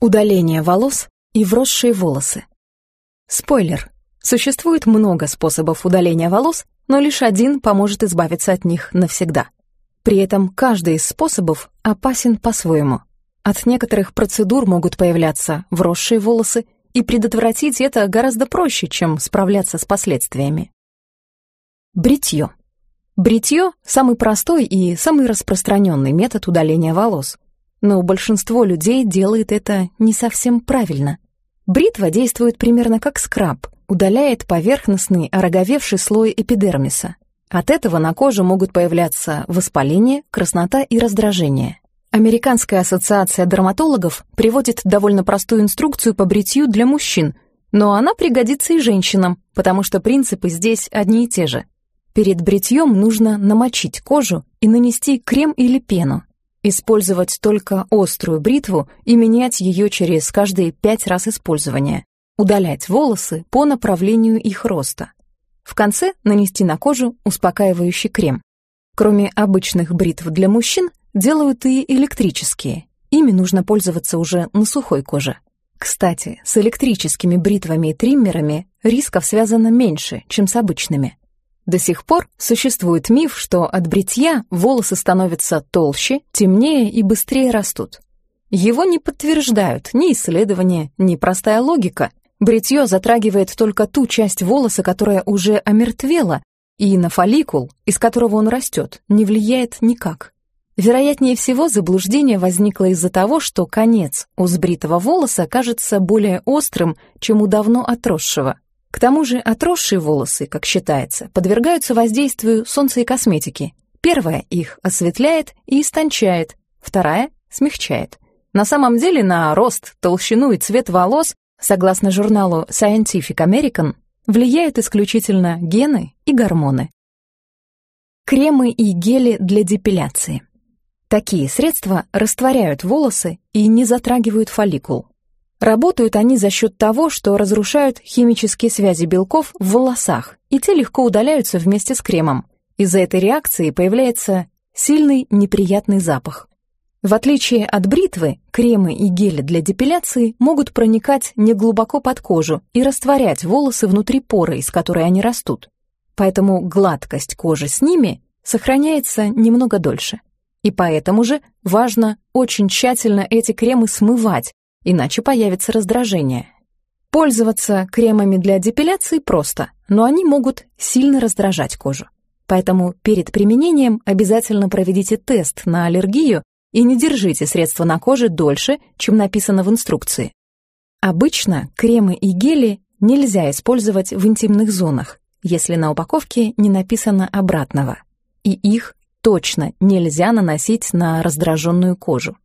Удаление волос и вросшие волосы. Спойлер. Существует много способов удаления волос, но лишь один поможет избавиться от них навсегда. При этом каждый из способов опасен по-своему. От некоторых процедур могут появляться вросшие волосы, и предотвратить это гораздо проще, чем справляться с последствиями. Бритье. Бритье – самый простой и самый распространенный метод удаления волос – но большинство людей делает это не совсем правильно. Бритва действует примерно как скраб, удаляет поверхностный ороговевший слой эпидермиса. От этого на коже могут появляться воспаление, краснота и раздражение. Американская ассоциация дерматологов приводит довольно простую инструкцию по бритью для мужчин, но она пригодится и женщинам, потому что принципы здесь одни и те же. Перед бритьем нужно намочить кожу и нанести крем или пену. Использовать только острую бритву и менять ее через каждые пять раз использования. Удалять волосы по направлению их роста. В конце нанести на кожу успокаивающий крем. Кроме обычных бритв для мужчин, делают и электрические. Ими нужно пользоваться уже на сухой коже. Кстати, с электрическими бритвами и триммерами рисков связано меньше, чем с обычными. До сих пор существует миф, что от бритья волосы становятся толще, темнее и быстрее растут. Его не подтверждают ни исследования, ни простая логика. Бритье затрагивает только ту часть волоса, которая уже омертвела, и на фолликул, из которого он растет, не влияет никак. Вероятнее всего, заблуждение возникло из-за того, что конец у сбритого волоса кажется более острым, чем у давно отросшего. К тому же отросшие волосы, как считается, подвергаются воздействию солнца и косметики. Первая их осветляет и истончает, вторая смягчает. На самом деле на рост, толщину и цвет волос, согласно журналу Scientific American, влияют исключительно гены и гормоны. Кремы и гели для депиляции. Такие средства растворяют волосы и не затрагивают фолликул. Работают они за счет того, что разрушают химические связи белков в волосах, и те легко удаляются вместе с кремом. Из-за этой реакции появляется сильный неприятный запах. В отличие от бритвы, кремы и гели для депиляции могут проникать неглубоко под кожу и растворять волосы внутри поры, из которой они растут. Поэтому гладкость кожи с ними сохраняется немного дольше. И поэтому же важно очень тщательно эти кремы смывать, иначе появится раздражение. Пользоваться кремами для депиляции просто, но они могут сильно раздражать кожу. Поэтому перед применением обязательно проведите тест на аллергию и не держите средства на коже дольше, чем написано в инструкции. Обычно кремы и гели нельзя использовать в интимных зонах, если на упаковке не написано обратного. И их точно нельзя наносить на раздраженную кожу.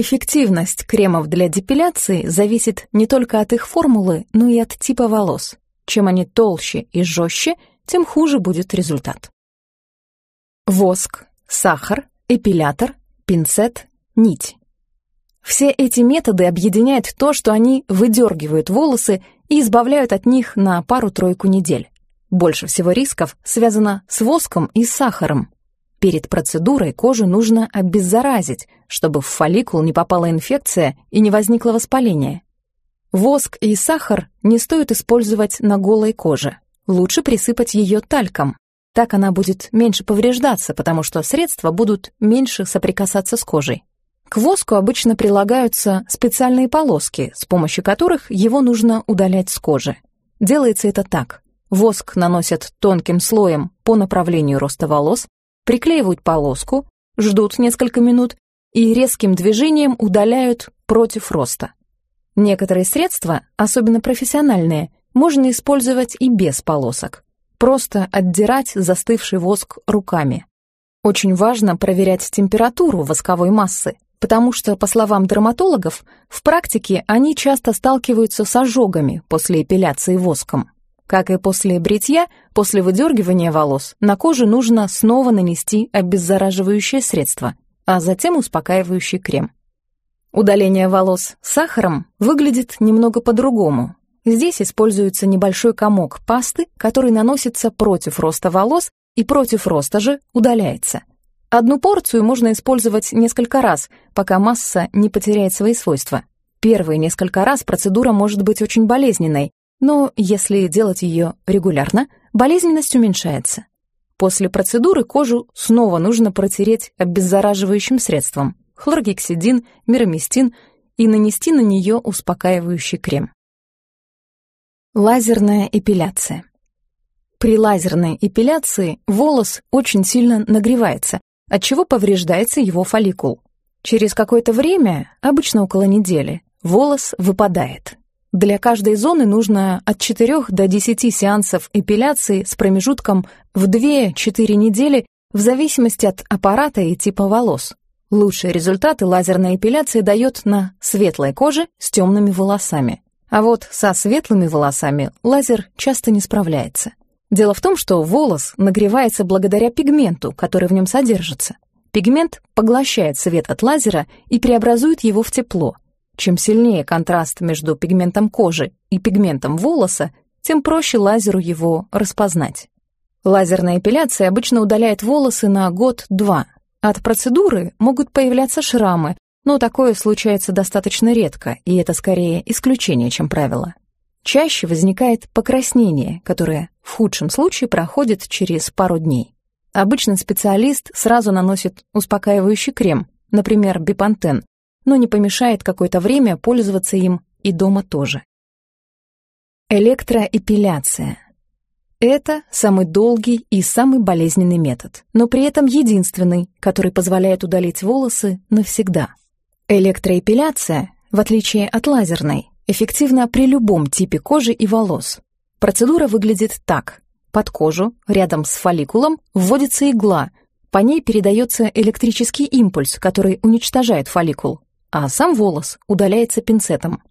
Эффективность кремов для депиляции зависит не только от их формулы, но и от типа волос. Чем они толще и жестче, тем хуже будет результат. Воск, сахар, эпилятор, пинцет, нить. Все эти методы объединяют то, что они выдергивают волосы и избавляют от них на пару-тройку недель. Больше всего рисков связано с воском и сахаром, Перед процедурой кожу нужно обеззаразить, чтобы в фолликул не попала инфекция и не возникло воспаление. Воск и сахар не стоит использовать на голой коже. Лучше присыпать ее тальком. Так она будет меньше повреждаться, потому что средства будут меньше соприкасаться с кожей. К воску обычно прилагаются специальные полоски, с помощью которых его нужно удалять с кожи. Делается это так. Воск наносят тонким слоем по направлению роста волос, приклеивают полоску, ждут несколько минут и резким движением удаляют против роста. Некоторые средства, особенно профессиональные, можно использовать и без полосок. Просто отдирать застывший воск руками. Очень важно проверять температуру восковой массы, потому что, по словам дерматологов, в практике они часто сталкиваются с ожогами после эпиляции воском. Как и после бритья, после выдергивания волос на кожу нужно снова нанести обеззараживающее средство, а затем успокаивающий крем. Удаление волос сахаром выглядит немного по-другому. Здесь используется небольшой комок пасты, который наносится против роста волос и против роста же удаляется. Одну порцию можно использовать несколько раз, пока масса не потеряет свои свойства. Первые несколько раз процедура может быть очень болезненной, но если делать ее регулярно, болезненность уменьшается. После процедуры кожу снова нужно протереть обеззараживающим средством – хлоргексидин, мироместин и нанести на нее успокаивающий крем. Лазерная эпиляция. При лазерной эпиляции волос очень сильно нагревается, отчего повреждается его фолликул. Через какое-то время, обычно около недели, волос выпадает. Для каждой зоны нужно от 4 до 10 сеансов эпиляции с промежутком в 2-4 недели в зависимости от аппарата и типа волос. Лучшие результаты лазерная эпиляция дает на светлой коже с темными волосами. А вот со светлыми волосами лазер часто не справляется. Дело в том, что волос нагревается благодаря пигменту, который в нем содержится. Пигмент поглощает свет от лазера и преобразует его в тепло. Чем сильнее контраст между пигментом кожи и пигментом волоса, тем проще лазеру его распознать. Лазерная эпиляция обычно удаляет волосы на год-два, от процедуры могут появляться шрамы, но такое случается достаточно редко, и это скорее исключение, чем правило. Чаще возникает покраснение, которое в худшем случае проходит через пару дней. Обычно специалист сразу наносит успокаивающий крем, например, бипантен, но не помешает какое-то время пользоваться им и дома тоже. Электроэпиляция это самый долгий и самый болезненный метод, но при этом единственный, который позволяет удалить волосы навсегда. Электроэпиляция, в отличие от лазерной, эффективна при любом типе кожи и волос. Процедура выглядит так. Под кожу, рядом с фолликулом, вводится игла, по ней передается электрический импульс, который уничтожает фолликул, а сам волос удаляется пинцетом.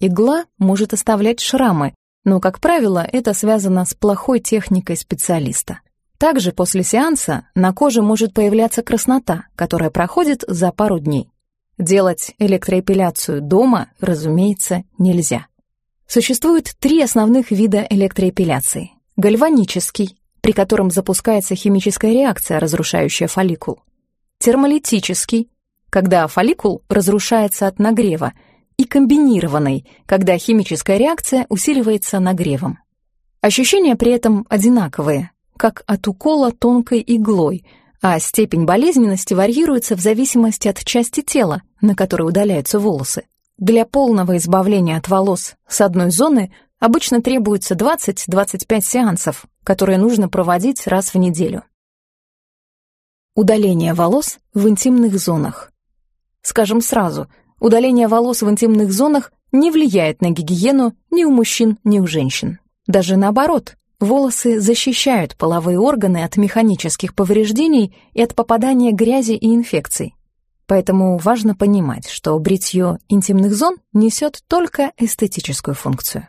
Игла может оставлять шрамы, но, как правило, это связано с плохой техникой специалиста. Также после сеанса на коже может появляться краснота, которая проходит за пару дней. Делать электроэпиляцию дома, разумеется, нельзя. Существует три основных вида электроэпиляции. Гальванический, при котором запускается химическая реакция, разрушающая фолликул. Термолитический, когда фолликул разрушается от нагрева – и комбинированной, когда химическая реакция усиливается нагревом. Ощущения при этом одинаковые, как от укола тонкой иглой, а степень болезненности варьируется в зависимости от части тела, на которой удаляются волосы. Для полного избавления от волос с одной зоны обычно требуется 20-25 сеансов, которые нужно проводить раз в неделю. Удаление волос в интимных зонах. Скажем сразу – Удаление волос в интимных зонах не влияет на гигиену ни у мужчин, ни у женщин. Даже наоборот, волосы защищают половые органы от механических повреждений и от попадания грязи и инфекций. Поэтому важно понимать, что бритье интимных зон несет только эстетическую функцию.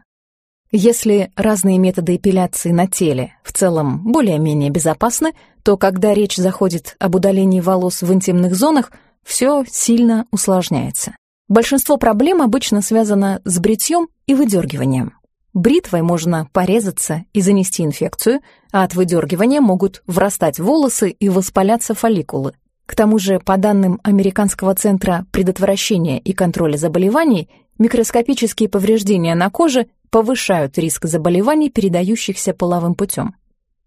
Если разные методы эпиляции на теле в целом более-менее безопасны, то когда речь заходит об удалении волос в интимных зонах, все сильно усложняется. Большинство проблем обычно связано с бритьем и выдергиванием. Бритвой можно порезаться и занести инфекцию, а от выдергивания могут врастать волосы и воспаляться фолликулы. К тому же, по данным Американского центра предотвращения и контроля заболеваний, микроскопические повреждения на коже повышают риск заболеваний, передающихся половым путем.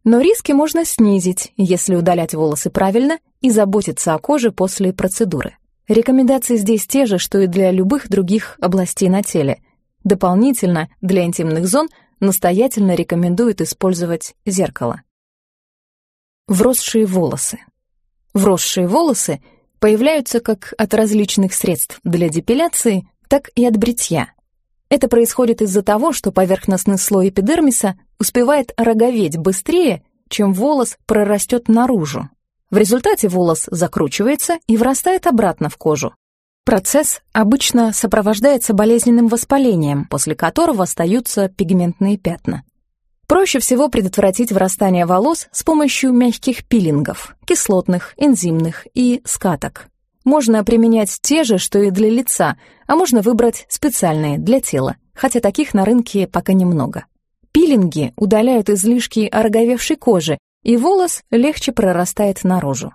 Но риски можно снизить, если удалять волосы правильно и заботиться о коже после процедуры. Рекомендации здесь те же, что и для любых других областей на теле. Дополнительно для интимных зон настоятельно рекомендуют использовать зеркало. Вросшие волосы. Вросшие волосы появляются как от различных средств для депиляции, так и от бритья. Это происходит из-за того, что поверхностный слой эпидермиса успевает роговеть быстрее, чем волос прорастет наружу. В результате волос закручивается и врастает обратно в кожу. Процесс обычно сопровождается болезненным воспалением, после которого остаются пигментные пятна. Проще всего предотвратить врастание волос с помощью мягких пилингов, кислотных, энзимных и скаток. Можно применять те же, что и для лица, а можно выбрать специальные для тела, хотя таких на рынке пока немного. Пилинги удаляют излишки ороговевшей кожи и волос легче прорастает наружу.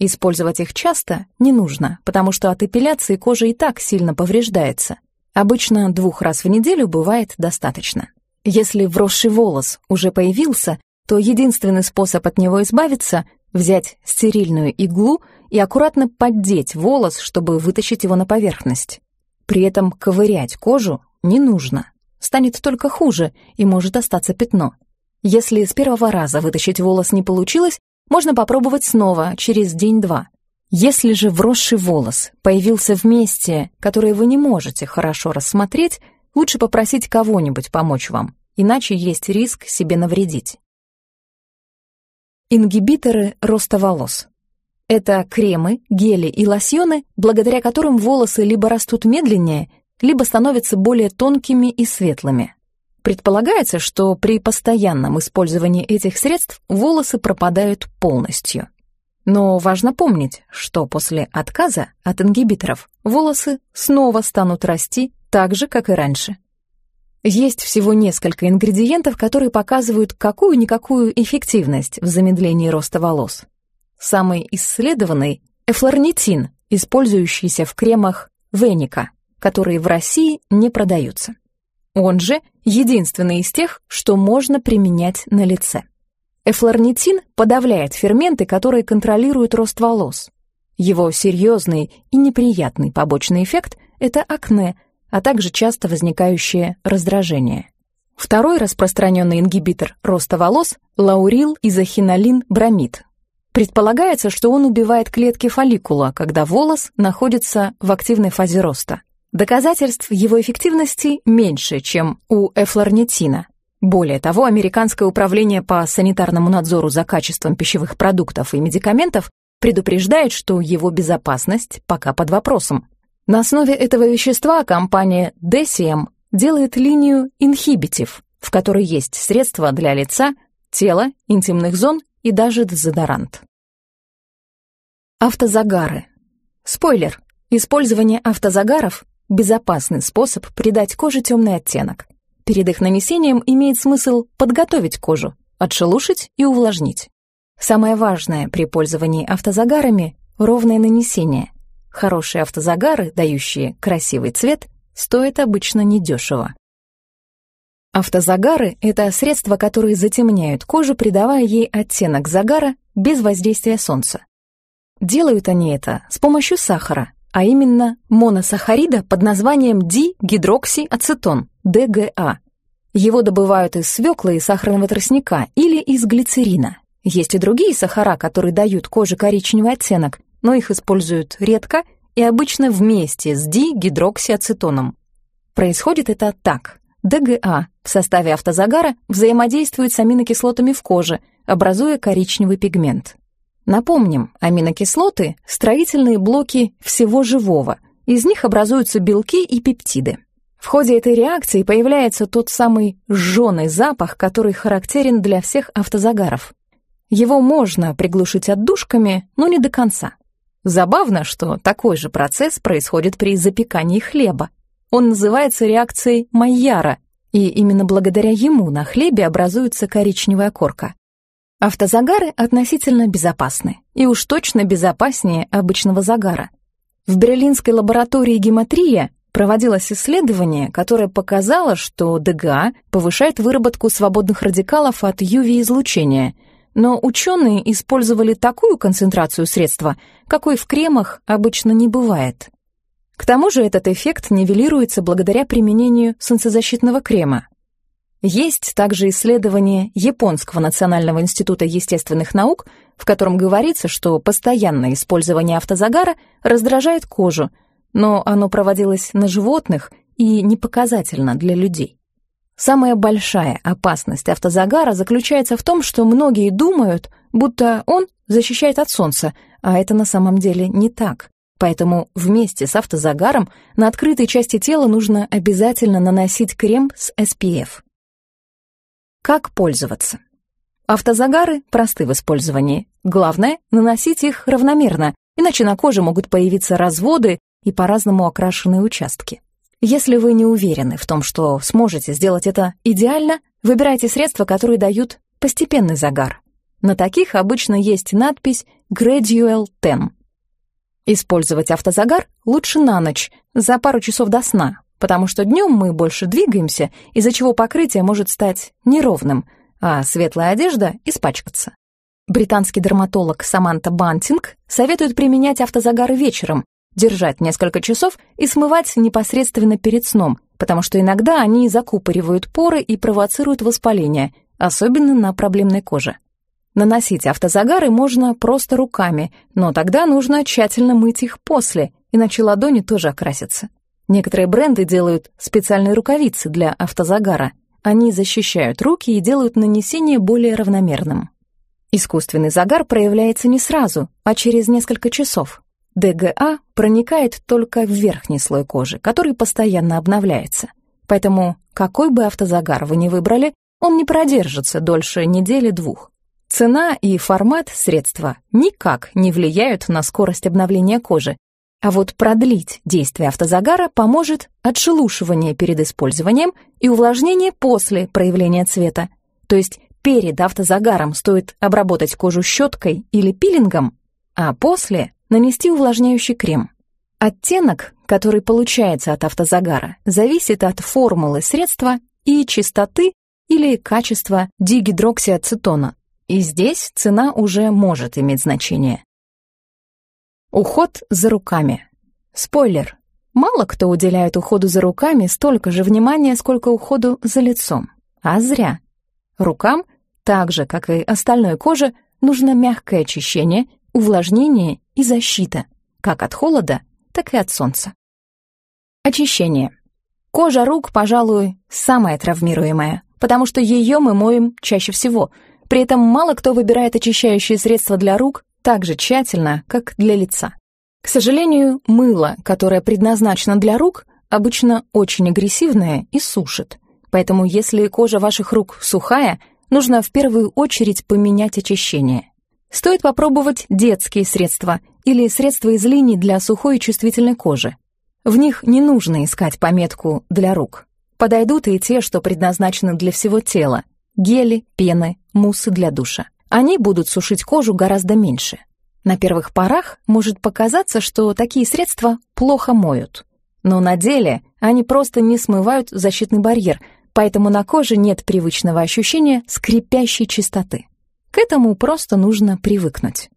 Использовать их часто не нужно, потому что от эпиляции кожа и так сильно повреждается. Обычно двух раз в неделю бывает достаточно. Если вросший волос уже появился, то единственный способ от него избавиться — взять стерильную иглу и аккуратно поддеть волос, чтобы вытащить его на поверхность. При этом ковырять кожу не нужно. Станет только хуже и может остаться пятно. Если с первого раза вытащить волос не получилось, можно попробовать снова, через день-два. Если же вросший волос появился в месте, которое вы не можете хорошо рассмотреть, лучше попросить кого-нибудь помочь вам, иначе есть риск себе навредить. Ингибиторы роста волос. Это кремы, гели и лосьоны, благодаря которым волосы либо растут медленнее, либо становятся более тонкими и светлыми. Предполагается, что при постоянном использовании этих средств волосы пропадают полностью. Но важно помнить, что после отказа от ингибиторов волосы снова станут расти так же, как и раньше. Есть всего несколько ингредиентов, которые показывают какую-никакую эффективность в замедлении роста волос. Самый исследованный — эфлорнитин, использующийся в кремах Веника, которые в России не продаются. Он же единственный из тех, что можно применять на лице. Эфлорнитин подавляет ферменты, которые контролируют рост волос. Его серьезный и неприятный побочный эффект — это акне — а также часто возникающее раздражение. Второй распространенный ингибитор роста волос – лаурил изохинолин бромид. Предполагается, что он убивает клетки фолликула, когда волос находится в активной фазе роста. Доказательств его эффективности меньше, чем у эфлорнитина. Более того, Американское управление по санитарному надзору за качеством пищевых продуктов и медикаментов предупреждает, что его безопасность пока под вопросом. На основе этого вещества компания Deciem делает линию Inhibitive, в которой есть средства для лица, тела, интимных зон и даже дезодорант. Автозагары. Спойлер. Использование автозагаров – безопасный способ придать коже темный оттенок. Перед их нанесением имеет смысл подготовить кожу, отшелушить и увлажнить. Самое важное при пользовании автозагарами – ровное нанесение – Хорошие автозагары, дающие красивый цвет, стоят обычно недешево. Автозагары — это средства, которые затемняют кожу, придавая ей оттенок загара без воздействия солнца. Делают они это с помощью сахара, а именно моносахарида под названием дигидроксиацетон, ДГА. Его добывают из свеклы и сахарного тростника или из глицерина. Есть и другие сахара, которые дают коже коричневый оттенок, но их используют редко и обычно вместе с дигидроксиацетоном. Происходит это так. ДГА в составе автозагара взаимодействует с аминокислотами в коже, образуя коричневый пигмент. Напомним, аминокислоты — строительные блоки всего живого, из них образуются белки и пептиды. В ходе этой реакции появляется тот самый жженый запах, который характерен для всех автозагаров. Его можно приглушить отдушками, но не до конца. Забавно, что такой же процесс происходит при запекании хлеба. Он называется реакцией Майяра, и именно благодаря ему на хлебе образуется коричневая корка. Автозагары относительно безопасны, и уж точно безопаснее обычного загара. В берлинской лаборатории гематрия проводилось исследование, которое показало, что ДГА повышает выработку свободных радикалов от UV-излучения – но ученые использовали такую концентрацию средства, какой в кремах обычно не бывает. К тому же этот эффект нивелируется благодаря применению солнцезащитного крема. Есть также исследование Японского национального института естественных наук, в котором говорится, что постоянное использование автозагара раздражает кожу, но оно проводилось на животных и не показательно для людей. Самая большая опасность автозагара заключается в том, что многие думают, будто он защищает от солнца, а это на самом деле не так. Поэтому вместе с автозагаром на открытой части тела нужно обязательно наносить крем с SPF. Как пользоваться? Автозагары просты в использовании. Главное — наносить их равномерно, иначе на коже могут появиться разводы и по-разному окрашенные участки. Если вы не уверены в том, что сможете сделать это идеально, выбирайте средства, которые дают постепенный загар. На таких обычно есть надпись Gradual 10. Использовать автозагар лучше на ночь, за пару часов до сна, потому что днем мы больше двигаемся, из-за чего покрытие может стать неровным, а светлая одежда — испачкаться. Британский дерматолог Саманта Бантинг советует применять автозагар вечером, держать несколько часов и смывать непосредственно перед сном, потому что иногда они закупоривают поры и провоцируют воспаление, особенно на проблемной коже. Наносить автозагары можно просто руками, но тогда нужно тщательно мыть их после, иначе ладони тоже окрасятся. Некоторые бренды делают специальные рукавицы для автозагара. Они защищают руки и делают нанесение более равномерным. Искусственный загар проявляется не сразу, а через несколько часов. ДГА проникает только в верхний слой кожи, который постоянно обновляется. Поэтому какой бы автозагар вы ни выбрали, он не продержится дольше недели-двух. Цена и формат средства никак не влияют на скорость обновления кожи, а вот продлить действие автозагара поможет отшелушивание перед использованием и увлажнение после проявления цвета. То есть перед автозагаром стоит обработать кожу щеткой или пилингом, а после нанести увлажняющий крем. Оттенок, который получается от автозагара, зависит от формулы средства и чистоты или качества дигидроксиацетона. И здесь цена уже может иметь значение. Уход за руками. Спойлер. Мало кто уделяет уходу за руками столько же внимания, сколько уходу за лицом. А зря. Рукам, так же, как и остальной коже, нужно мягкое очищение, увлажнение и защита, как от холода, так и от солнца. Очищение. Кожа рук, пожалуй, самая травмируемая, потому что ее мы моем чаще всего. При этом мало кто выбирает очищающие средства для рук так же тщательно, как для лица. К сожалению, мыло, которое предназначено для рук, обычно очень агрессивное и сушит. Поэтому если кожа ваших рук сухая, нужно в первую очередь поменять очищение. Стоит попробовать детские средства или средства из линий для сухой и чувствительной кожи. В них не нужно искать пометку «для рук». Подойдут и те, что предназначены для всего тела. Гели, пены, муссы для душа они будут сушить кожу гораздо меньше. На первых порах может показаться, что такие средства плохо моют. Но на деле они просто не смывают защитный барьер, поэтому на коже нет привычного ощущения скрипящей чистоты. К этому просто нужно привыкнуть.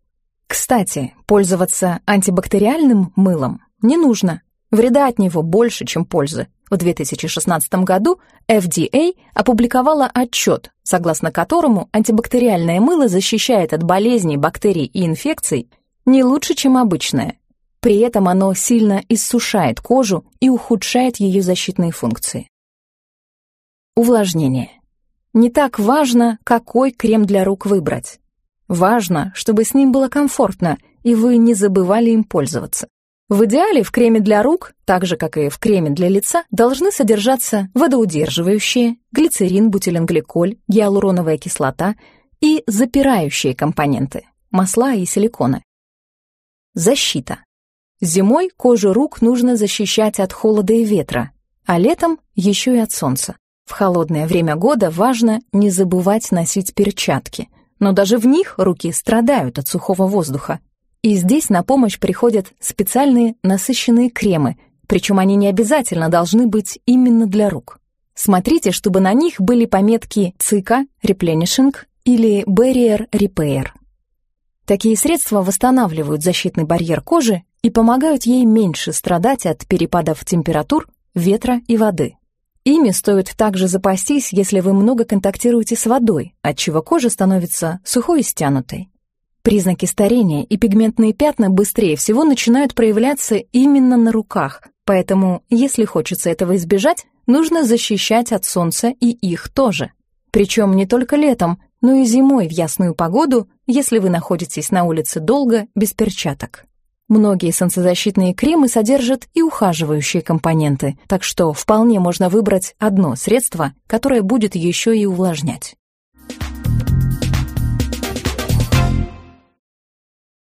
Кстати, пользоваться антибактериальным мылом не нужно. Вреда от него больше, чем пользы. В 2016 году FDA опубликовала отчет, согласно которому антибактериальное мыло защищает от болезней, бактерий и инфекций не лучше, чем обычное. При этом оно сильно иссушает кожу и ухудшает ее защитные функции. Увлажнение. Не так важно, какой крем для рук выбрать. Важно, чтобы с ним было комфортно, и вы не забывали им пользоваться. В идеале в креме для рук, так же как и в креме для лица, должны содержаться водоудерживающие, глицерин, бутиленгликоль, гиалуроновая кислота и запирающие компоненты – масла и силиконы. Защита. Зимой кожу рук нужно защищать от холода и ветра, а летом еще и от солнца. В холодное время года важно не забывать носить перчатки, но даже в них руки страдают от сухого воздуха, и здесь на помощь приходят специальные насыщенные кремы, причем они не обязательно должны быть именно для рук. Смотрите, чтобы на них были пометки «ЦИКа», «Replenishing» или «Barrier Repair». Такие средства восстанавливают защитный барьер кожи и помогают ей меньше страдать от перепадов температур, ветра и воды. Ими стоит также запастись, если вы много контактируете с водой, отчего кожа становится сухой и стянутой. Признаки старения и пигментные пятна быстрее всего начинают проявляться именно на руках, поэтому, если хочется этого избежать, нужно защищать от солнца и их тоже. Причем не только летом, но и зимой в ясную погоду, если вы находитесь на улице долго без перчаток. Многие солнцезащитные кремы содержат и ухаживающие компоненты, так что вполне можно выбрать одно средство, которое будет еще и увлажнять.